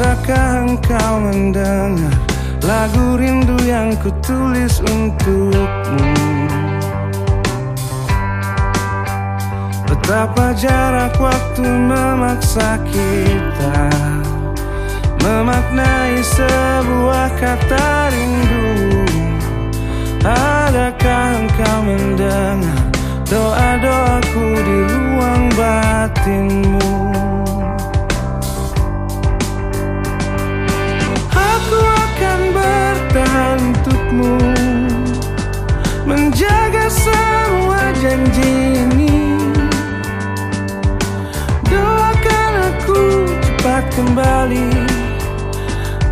Adakah engkau mendengar Lagu rindu yang kutulis untukmu? Betapa jarak waktu memaksa kita Memaknai sebuah kata rindu. Adakah engkau mendengar Doa-doaku di ruang batinmu cepat kembali.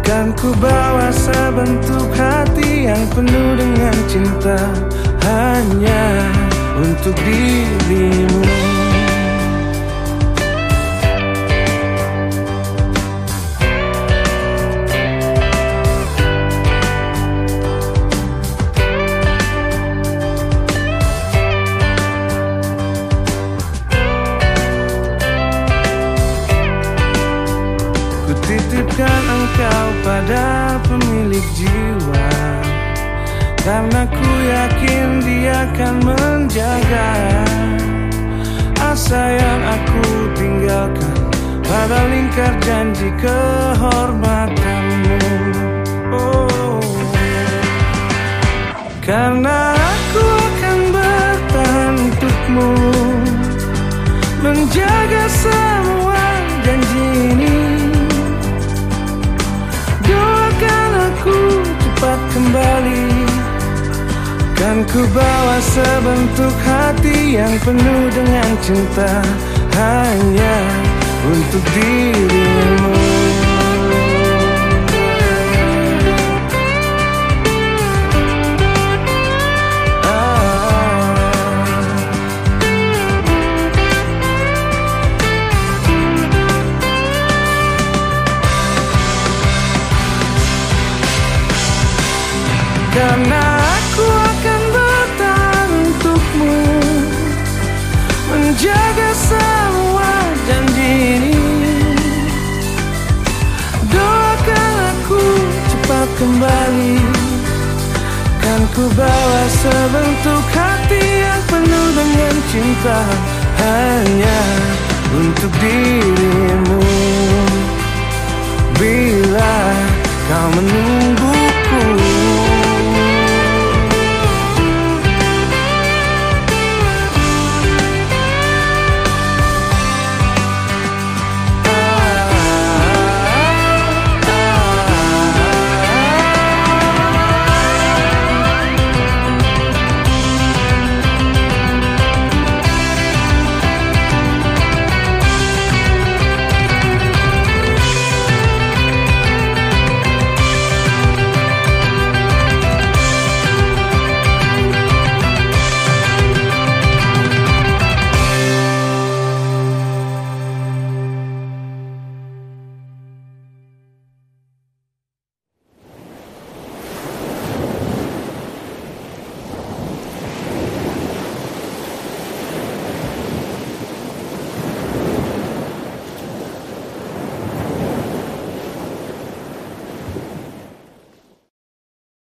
Kan ku bawa sebentuk hati yang penuh dengan cinta. Hanya untuk dirimu akan menjaga Asa yang aku tinggalkan Pada lingkar janji kehormatanmu oh. Karena aku akan bertahan untukmu Menjaga Kan ku bawa sebentuk hati yang penuh dengan cinta Hanya untuk dirimu Ah. Menjaga semua janji ini. Doakan aku cepat kembali. Kan ku bawa sebentuk hati yang penuh dengan cinta Hanya